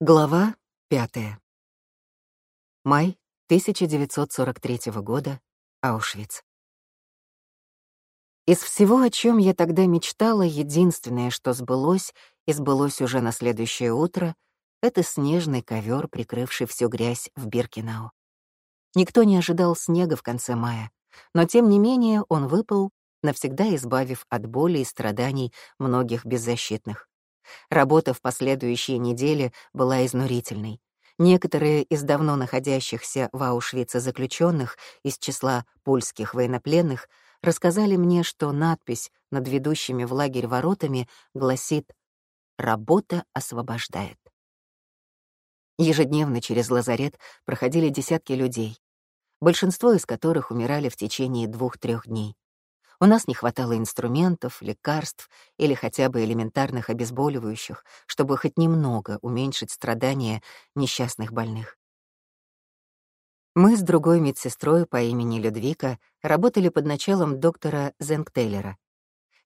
Глава пятая. Май 1943 года. Аушвиц. Из всего, о чем я тогда мечтала, единственное, что сбылось, и сбылось уже на следующее утро, это снежный ковер, прикрывший всю грязь в Биркинау. Никто не ожидал снега в конце мая, но тем не менее он выпал, навсегда избавив от боли и страданий многих беззащитных. Работа в последующие недели была изнурительной. Некоторые из давно находящихся в Аушвице заключенных из числа польских военнопленных рассказали мне, что надпись над ведущими в лагерь воротами гласит «Работа освобождает». Ежедневно через лазарет проходили десятки людей, большинство из которых умирали в течение двух-трех дней. У нас не хватало инструментов, лекарств или хотя бы элементарных обезболивающих, чтобы хоть немного уменьшить страдания несчастных больных. Мы с другой медсестрой по имени Людвика работали под началом доктора Зенктейлера.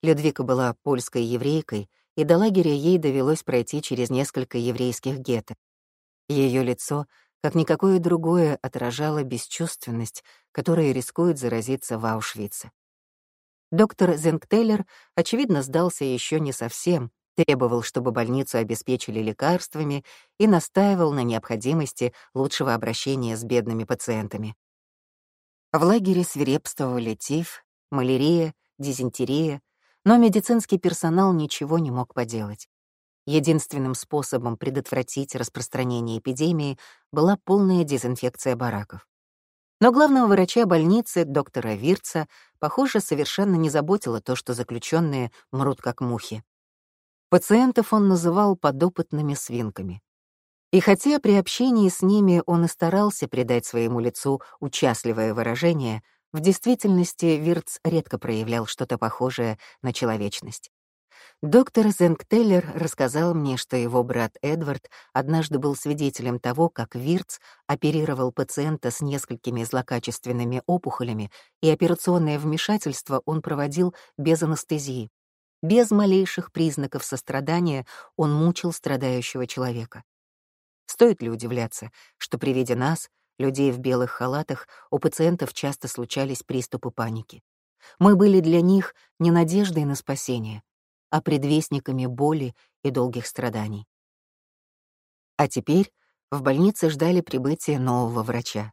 Людвика была польской еврейкой, и до лагеря ей довелось пройти через несколько еврейских гетто. Ее лицо, как никакое другое, отражало бесчувственность, которая рискует заразиться в Аушвице. Доктор Зенктейлер, очевидно, сдался еще не совсем, требовал, чтобы больницу обеспечили лекарствами и настаивал на необходимости лучшего обращения с бедными пациентами. В лагере свирепствовали тиф, малярия, дизентерия, но медицинский персонал ничего не мог поделать. Единственным способом предотвратить распространение эпидемии была полная дезинфекция бараков. Но главного врача больницы, доктора Вирца, похоже, совершенно не заботило то, что заключенные мрут как мухи. Пациентов он называл подопытными свинками. И хотя при общении с ними он и старался придать своему лицу участливое выражение, в действительности Вирц редко проявлял что-то похожее на человечность. Доктор Зенк рассказал мне, что его брат Эдвард однажды был свидетелем того, как Вирц оперировал пациента с несколькими злокачественными опухолями, и операционное вмешательство он проводил без анестезии. Без малейших признаков сострадания он мучил страдающего человека. Стоит ли удивляться, что при виде нас, людей в белых халатах, у пациентов часто случались приступы паники? Мы были для них не надеждой на спасение — а предвестниками боли и долгих страданий. А теперь в больнице ждали прибытия нового врача.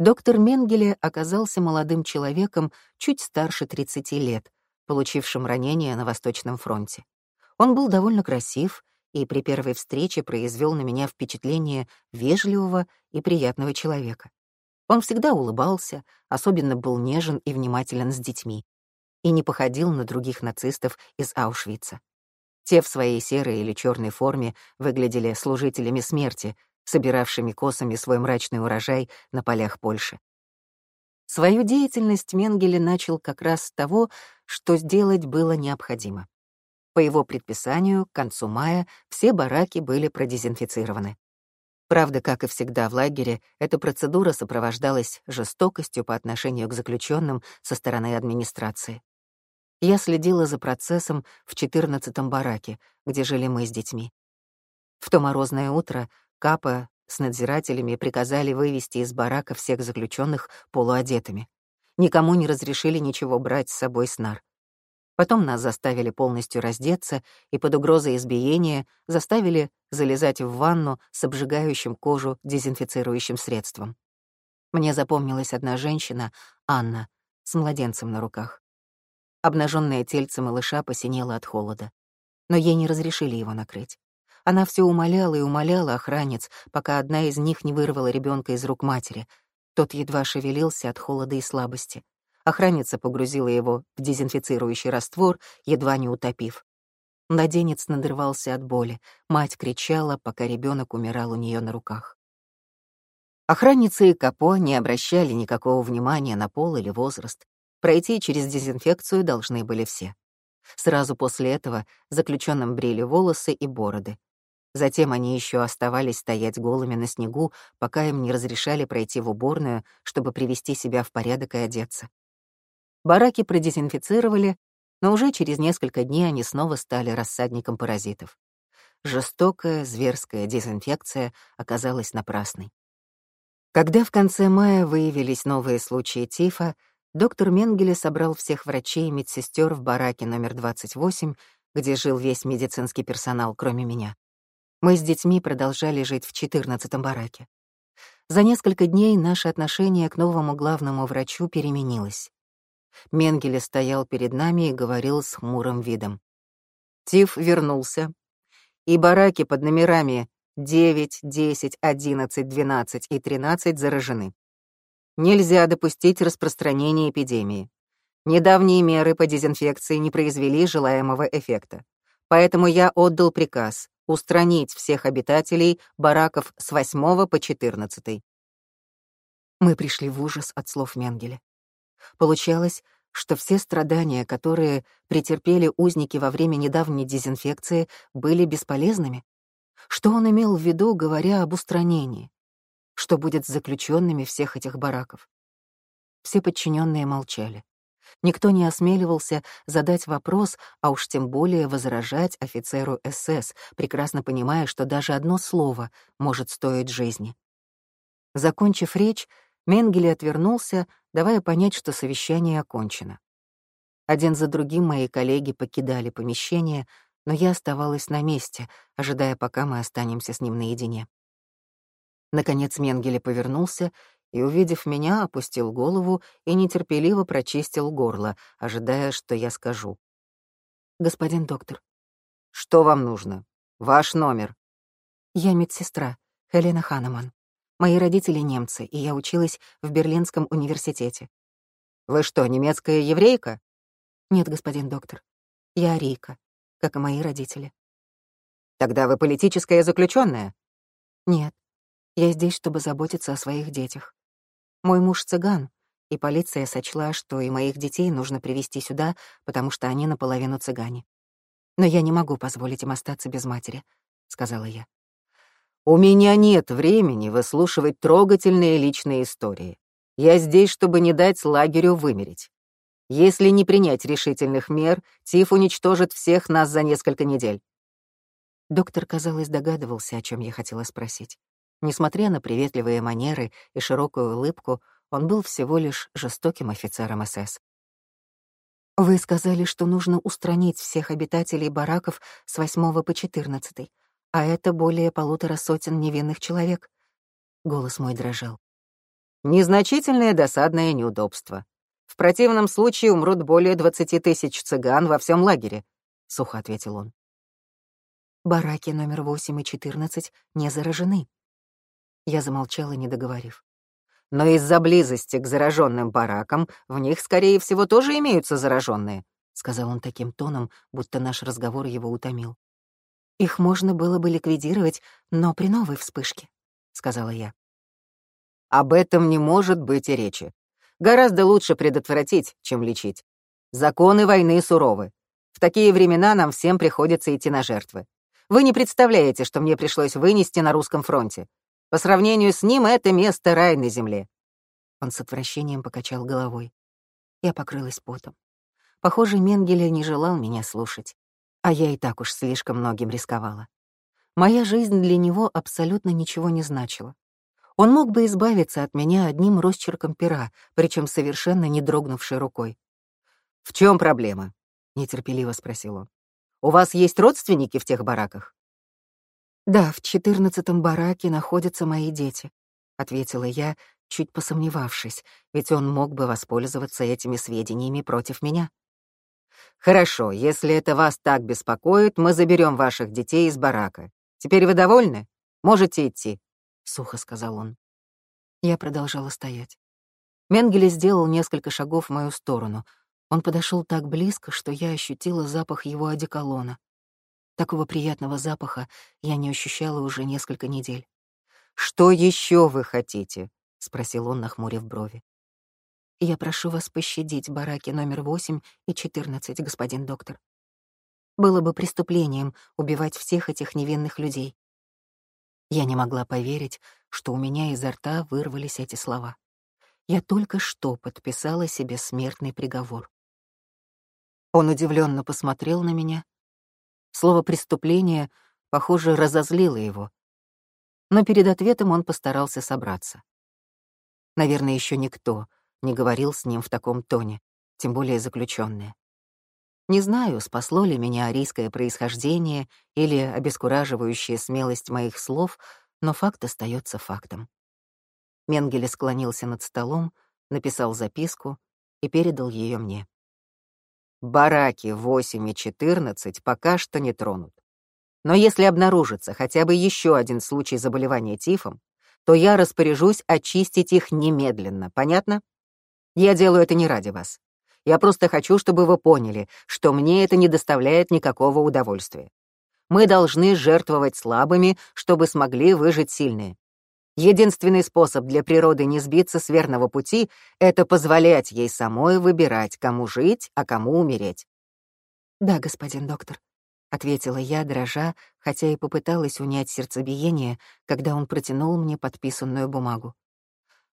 Доктор Менгеле оказался молодым человеком чуть старше 30 лет, получившим ранение на Восточном фронте. Он был довольно красив и при первой встрече произвел на меня впечатление вежливого и приятного человека. Он всегда улыбался, особенно был нежен и внимателен с детьми и не походил на других нацистов из Аушвица. Те в своей серой или черной форме выглядели служителями смерти, собиравшими косами свой мрачный урожай на полях Польши. Свою деятельность Менгеле начал как раз с того, что сделать было необходимо. По его предписанию, к концу мая все бараки были продезинфицированы. Правда, как и всегда в лагере, эта процедура сопровождалась жестокостью по отношению к заключенным со стороны администрации. Я следила за процессом в 14-м бараке, где жили мы с детьми. В то морозное утро Капа с надзирателями приказали вывести из барака всех заключенных полуодетыми. Никому не разрешили ничего брать с собой снар. Потом нас заставили полностью раздеться и под угрозой избиения заставили залезать в ванну с обжигающим кожу дезинфицирующим средством. Мне запомнилась одна женщина, Анна, с младенцем на руках. Обнаженное тельце малыша посинело от холода. Но ей не разрешили его накрыть. Она все умоляла и умоляла охранец, пока одна из них не вырвала ребенка из рук матери. Тот едва шевелился от холода и слабости. Охранница погрузила его в дезинфицирующий раствор, едва не утопив. Наденец надрывался от боли. Мать кричала, пока ребенок умирал у нее на руках. Охранницы и Капо не обращали никакого внимания на пол или возраст. Пройти через дезинфекцию должны были все. Сразу после этого заключенным брили волосы и бороды. Затем они еще оставались стоять голыми на снегу, пока им не разрешали пройти в уборную, чтобы привести себя в порядок и одеться. Бараки продезинфицировали, но уже через несколько дней они снова стали рассадником паразитов. Жестокая, зверская дезинфекция оказалась напрасной. Когда в конце мая выявились новые случаи тифа, Доктор Менгеле собрал всех врачей и медсестер в бараке номер 28, где жил весь медицинский персонал, кроме меня. Мы с детьми продолжали жить в 14-м бараке. За несколько дней наше отношение к новому главному врачу переменилось. Менгеле стоял перед нами и говорил с хмурым видом. Тиф вернулся. И бараки под номерами 9, 10, 11, 12 и 13 заражены. Нельзя допустить распространения эпидемии. Недавние меры по дезинфекции не произвели желаемого эффекта. Поэтому я отдал приказ устранить всех обитателей бараков с 8 по 14. Мы пришли в ужас от слов Менгеля. Получалось, что все страдания, которые претерпели узники во время недавней дезинфекции, были бесполезными? Что он имел в виду, говоря об устранении? что будет с заключенными всех этих бараков. Все подчиненные молчали. Никто не осмеливался задать вопрос, а уж тем более возражать офицеру СС, прекрасно понимая, что даже одно слово может стоить жизни. Закончив речь, Менгеле отвернулся, давая понять, что совещание окончено. Один за другим мои коллеги покидали помещение, но я оставалась на месте, ожидая, пока мы останемся с ним наедине. Наконец Менгеле повернулся и, увидев меня, опустил голову и нетерпеливо прочистил горло, ожидая, что я скажу. «Господин доктор». «Что вам нужно? Ваш номер». «Я медсестра, Хелена Ханеман. Мои родители немцы, и я училась в Берлинском университете». «Вы что, немецкая еврейка?» «Нет, господин доктор. Я арийка, как и мои родители». «Тогда вы политическая заключенная? «Нет, я здесь, чтобы заботиться о своих детях. Мой муж — цыган, и полиция сочла, что и моих детей нужно привести сюда, потому что они наполовину цыгане. Но я не могу позволить им остаться без матери, — сказала я. «У меня нет времени выслушивать трогательные личные истории. Я здесь, чтобы не дать лагерю вымереть. Если не принять решительных мер, Тиф уничтожит всех нас за несколько недель». Доктор, казалось, догадывался, о чем я хотела спросить. Несмотря на приветливые манеры и широкую улыбку, он был всего лишь жестоким офицером СС. «Вы сказали, что нужно устранить всех обитателей бараков с 8 по 14, а это более полутора сотен невинных человек». Голос мой дрожал. «Незначительное досадное неудобство. В противном случае умрут более 20 тысяч цыган во всем лагере», — сухо ответил он. «Бараки номер 8 и 14 не заражены», я замолчала, не договорив. «Но из-за близости к зараженным баракам в них, скорее всего, тоже имеются зараженные», сказал он таким тоном, будто наш разговор его утомил. «Их можно было бы ликвидировать, но при новой вспышке», — сказала я. «Об этом не может быть и речи. Гораздо лучше предотвратить, чем лечить. Законы войны суровы. В такие времена нам всем приходится идти на жертвы. Вы не представляете, что мне пришлось вынести на русском фронте. По сравнению с ним это место рай на земле». Он с отвращением покачал головой. Я покрылась потом. Похоже, Менгеле не желал меня слушать, а я и так уж слишком многим рисковала. Моя жизнь для него абсолютно ничего не значила. Он мог бы избавиться от меня одним росчерком пера, причем совершенно не дрогнувшей рукой. «В чем проблема?» — нетерпеливо спросил он. «У вас есть родственники в тех бараках?» «Да, в четырнадцатом бараке находятся мои дети», — ответила я, чуть посомневавшись, ведь он мог бы воспользоваться этими сведениями против меня. «Хорошо, если это вас так беспокоит, мы заберем ваших детей из барака. Теперь вы довольны? Можете идти», — сухо сказал он. Я продолжала стоять. Менгеле сделал несколько шагов в мою сторону. Он подошел так близко, что я ощутила запах его одеколона. Такого приятного запаха я не ощущала уже несколько недель. «Что еще вы хотите?» — спросил он, нахмурив брови. «Я прошу вас пощадить бараки номер 8 и 14, господин доктор. Было бы преступлением убивать всех этих невинных людей». Я не могла поверить, что у меня изо рта вырвались эти слова. Я только что подписала себе смертный приговор. Он удивленно посмотрел на меня — Слово «преступление», похоже, разозлило его. Но перед ответом он постарался собраться. Наверное, еще никто не говорил с ним в таком тоне, тем более заключенные. Не знаю, спасло ли меня арийское происхождение или обескураживающая смелость моих слов, но факт остается фактом. Менгеле склонился над столом, написал записку и передал ее мне. Бараки 8 и 14 пока что не тронут. Но если обнаружится хотя бы еще один случай заболевания тифом, то я распоряжусь очистить их немедленно, понятно? Я делаю это не ради вас. Я просто хочу, чтобы вы поняли, что мне это не доставляет никакого удовольствия. Мы должны жертвовать слабыми, чтобы смогли выжить сильные. Единственный способ для природы не сбиться с верного пути — это позволять ей самой выбирать, кому жить, а кому умереть. «Да, господин доктор», — ответила я, дрожа, хотя и попыталась унять сердцебиение, когда он протянул мне подписанную бумагу.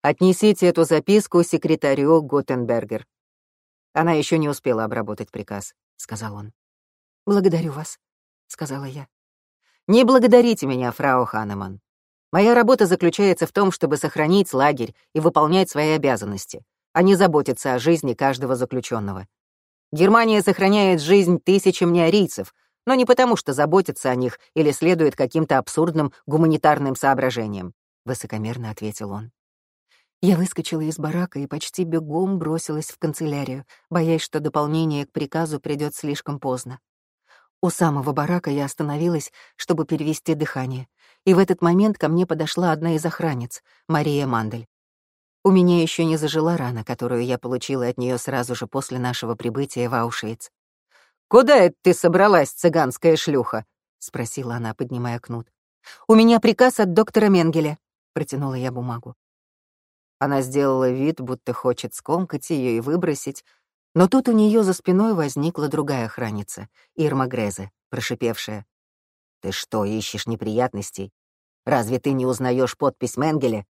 «Отнесите эту записку секретарю Готенбергер». «Она еще не успела обработать приказ», — сказал он. «Благодарю вас», — сказала я. «Не благодарите меня, фрау Ханеман», Моя работа заключается в том, чтобы сохранить лагерь и выполнять свои обязанности, а не заботиться о жизни каждого заключенного. Германия сохраняет жизнь тысячам неарийцев, но не потому, что заботится о них или следует каким-то абсурдным гуманитарным соображениям», — высокомерно ответил он. Я выскочила из барака и почти бегом бросилась в канцелярию, боясь, что дополнение к приказу придет слишком поздно. У самого барака я остановилась, чтобы перевести дыхание — и в этот момент ко мне подошла одна из охранниц, Мария Мандель. У меня еще не зажила рана, которую я получила от нее сразу же после нашего прибытия в Аушвиц. «Куда это ты собралась, цыганская шлюха?» — спросила она, поднимая кнут. «У меня приказ от доктора Менгеля», — протянула я бумагу. Она сделала вид, будто хочет скомкать ее и выбросить, но тут у нее за спиной возникла другая охранница, Ирма Грезе, прошипевшая. «Ты что, ищешь неприятностей? Разве ты не узнаешь подпись Менгеля?»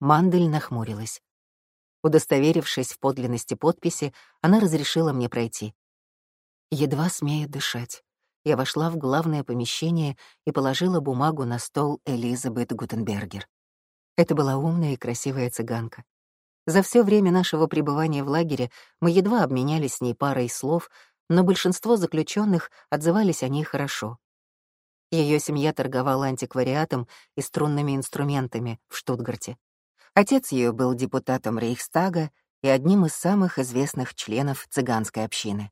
Мандель нахмурилась. Удостоверившись в подлинности подписи, она разрешила мне пройти. Едва смею дышать, я вошла в главное помещение и положила бумагу на стол Элизабет Гутенбергер. Это была умная и красивая цыганка. За все время нашего пребывания в лагере мы едва обменялись с ней парой слов, но большинство заключенных отзывались о ней хорошо. Ее семья торговала антиквариатом и струнными инструментами в Штутгарте. Отец ее был депутатом Рейхстага и одним из самых известных членов цыганской общины.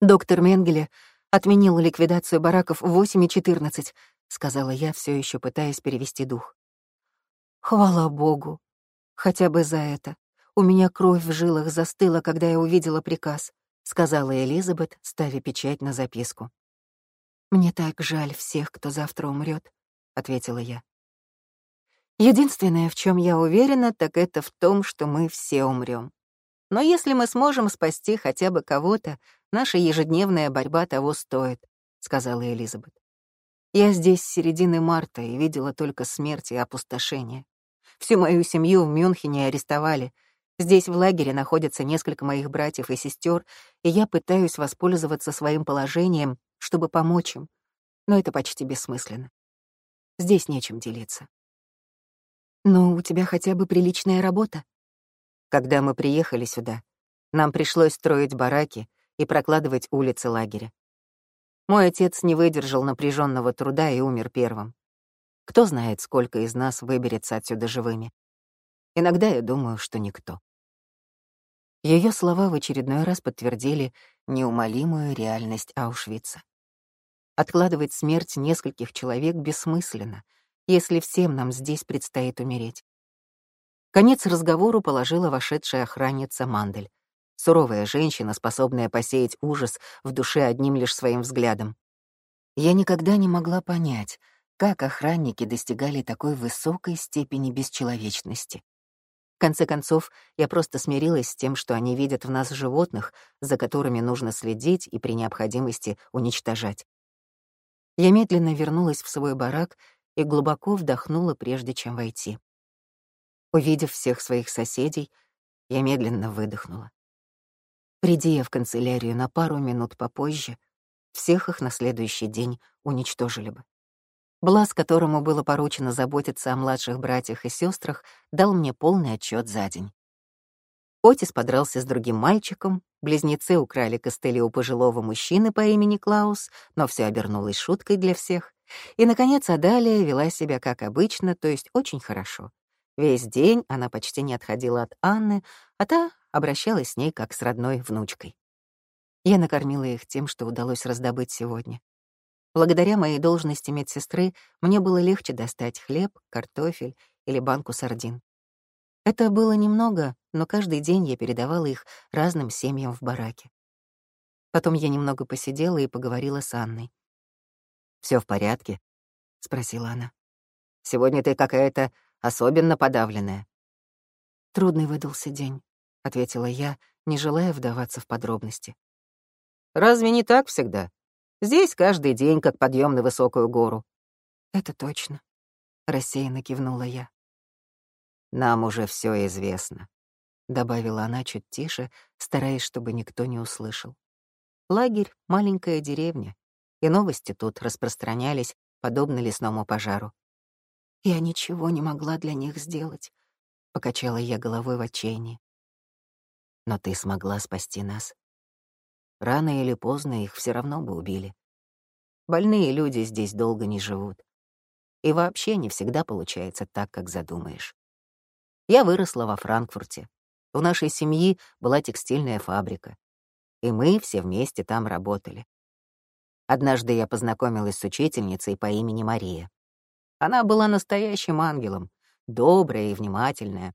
«Доктор Менгеле отменил ликвидацию бараков в 8 и 14», — сказала я, все еще пытаясь перевести дух. «Хвала Богу! Хотя бы за это. У меня кровь в жилах застыла, когда я увидела приказ», — сказала Элизабет, ставя печать на записку. «Мне так жаль всех, кто завтра умрет, ответила я. Единственное, в чем я уверена, так это в том, что мы все умрем. Но если мы сможем спасти хотя бы кого-то, наша ежедневная борьба того стоит, сказала Элизабет. Я здесь с середины марта и видела только смерть и опустошение. Всю мою семью в Мюнхене арестовали. Здесь в лагере находятся несколько моих братьев и сестер, и я пытаюсь воспользоваться своим положением чтобы помочь им, но это почти бессмысленно. Здесь нечем делиться. Но у тебя хотя бы приличная работа. Когда мы приехали сюда, нам пришлось строить бараки и прокладывать улицы лагеря. Мой отец не выдержал напряженного труда и умер первым. Кто знает, сколько из нас выберется отсюда живыми. Иногда я думаю, что никто. Ее слова в очередной раз подтвердили неумолимую реальность Аушвица. Откладывать смерть нескольких человек бессмысленно, если всем нам здесь предстоит умереть. Конец разговору положила вошедшая охранница Мандель. Суровая женщина, способная посеять ужас в душе одним лишь своим взглядом. Я никогда не могла понять, как охранники достигали такой высокой степени бесчеловечности. В конце концов, я просто смирилась с тем, что они видят в нас животных, за которыми нужно следить и при необходимости уничтожать. Я медленно вернулась в свой барак и глубоко вдохнула, прежде чем войти. Увидев всех своих соседей, я медленно выдохнула. Приди я в канцелярию на пару минут попозже, всех их на следующий день уничтожили бы. Блаз, которому было поручено заботиться о младших братьях и сестрах, дал мне полный отчет за день. Отис подрался с другим мальчиком, близнецы украли костыли у пожилого мужчины по имени Клаус, но все обернулось шуткой для всех. И, наконец, Адалия вела себя как обычно, то есть очень хорошо. Весь день она почти не отходила от Анны, а та обращалась с ней как с родной внучкой. Я накормила их тем, что удалось раздобыть сегодня. Благодаря моей должности медсестры мне было легче достать хлеб, картофель или банку сардин. Это было немного, но каждый день я передавала их разным семьям в бараке. Потом я немного посидела и поговорила с Анной. Все в порядке?» — спросила она. «Сегодня ты какая-то особенно подавленная». «Трудный выдался день», — ответила я, не желая вдаваться в подробности. «Разве не так всегда? Здесь каждый день как подъем на высокую гору». «Это точно», — рассеянно кивнула я. Нам уже все известно», — добавила она чуть тише, стараясь, чтобы никто не услышал. Лагерь — маленькая деревня, и новости тут распространялись, подобно лесному пожару. «Я ничего не могла для них сделать», — покачала я головой в отчаянии. «Но ты смогла спасти нас. Рано или поздно их все равно бы убили. Больные люди здесь долго не живут. И вообще не Я выросла во Франкфурте. В нашей семье была текстильная фабрика. И мы все вместе там работали. Однажды я познакомилась с учительницей по имени Мария. Она была настоящим ангелом, добрая и внимательная.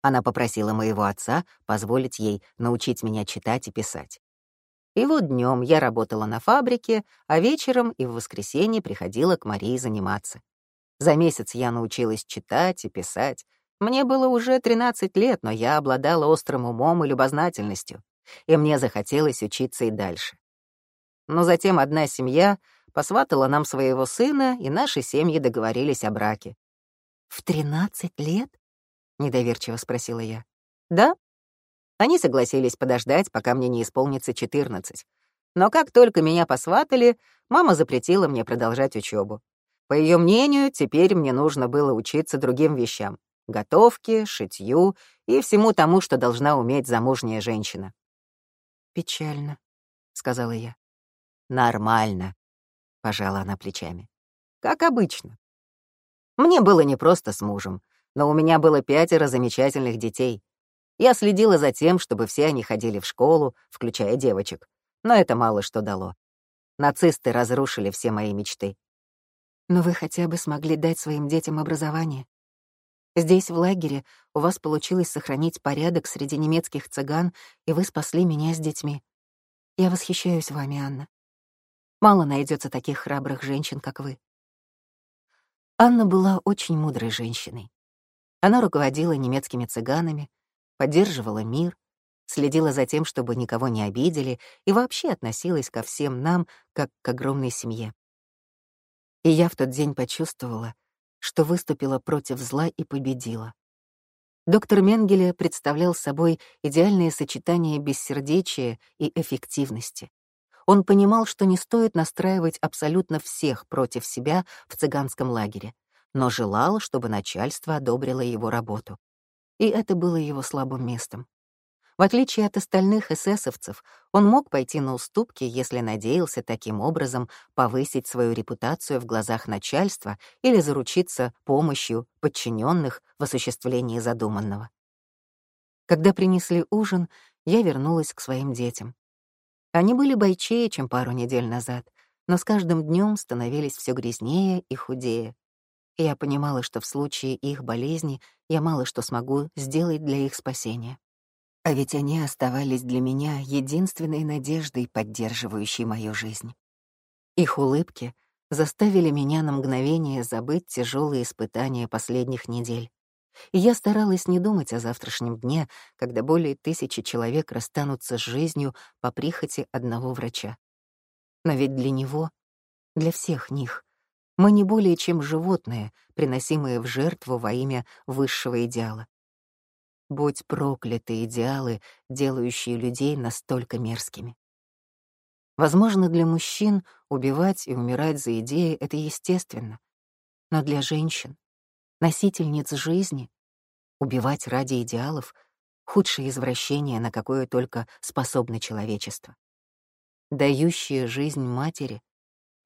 Она попросила моего отца позволить ей научить меня читать и писать. И вот днем я работала на фабрике, а вечером и в воскресенье приходила к Марии заниматься. За месяц я научилась читать и писать, мне было уже 13 лет, но я обладала острым умом и любознательностью, и мне захотелось учиться и дальше. Но затем одна семья посватала нам своего сына, и наши семьи договорились о браке. «В 13 лет?» — недоверчиво спросила я. «Да». Они согласились подождать, пока мне не исполнится 14. Но как только меня посватали, мама запретила мне продолжать учебу. По ее мнению, теперь мне нужно было учиться другим вещам, готовке, шитью и всему тому, что должна уметь замужняя женщина. «Печально», — сказала я. «Нормально», — пожала она плечами. «Как обычно. Мне было непросто с мужем, но у меня было пятеро замечательных детей. Я следила за тем, чтобы все они ходили в школу, включая девочек, но это мало что дало. Нацисты разрушили все мои мечты. Но вы хотя бы смогли дать своим детям образование. Здесь, в лагере, у вас получилось сохранить порядок среди немецких цыган, и вы спасли меня с детьми. Я восхищаюсь вами, Анна. Мало найдется таких храбрых женщин, как вы. Анна была очень мудрой женщиной. Она руководила немецкими цыганами, поддерживала мир, следила за тем, чтобы никого не обидели, и вообще относилась ко всем нам, как к огромной семье. И я в тот день почувствовала, что выступила против зла и победила. Доктор Менгеле представлял собой идеальное сочетание бессердечия и эффективности. Он понимал, что не стоит настраивать абсолютно всех против себя в цыганском лагере, но желал, чтобы начальство одобрило его работу. И это было его слабым местом. В отличие от остальных эсэсовцев, он мог пойти на уступки, если надеялся таким образом повысить свою репутацию в глазах начальства или заручиться помощью подчиненных в осуществлении задуманного. Когда принесли ужин, я вернулась к своим детям. Они были бойчее, чем пару недель назад, но с каждым днем становились все грязнее и худее. И я понимала, что в случае их болезни я мало что смогу сделать для их спасения. А ведь они оставались для меня единственной надеждой, поддерживающей мою жизнь. Их улыбки заставили меня на мгновение забыть тяжелые испытания последних недель. И я старалась не думать о завтрашнем дне, когда более тысячи человек расстанутся с жизнью по прихоти одного врача. Но ведь для него, для всех них, мы не более чем животные, приносимые в жертву во имя высшего идеала. Будь прокляты идеалы, делающие людей настолько мерзкими. Возможно, для мужчин убивать и умирать за идеи — это естественно. Но для женщин, носительниц жизни, убивать ради идеалов — худшее извращение, на какое только способно человечество. Дающие жизнь матери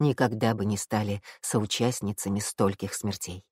никогда бы не стали соучастницами стольких смертей.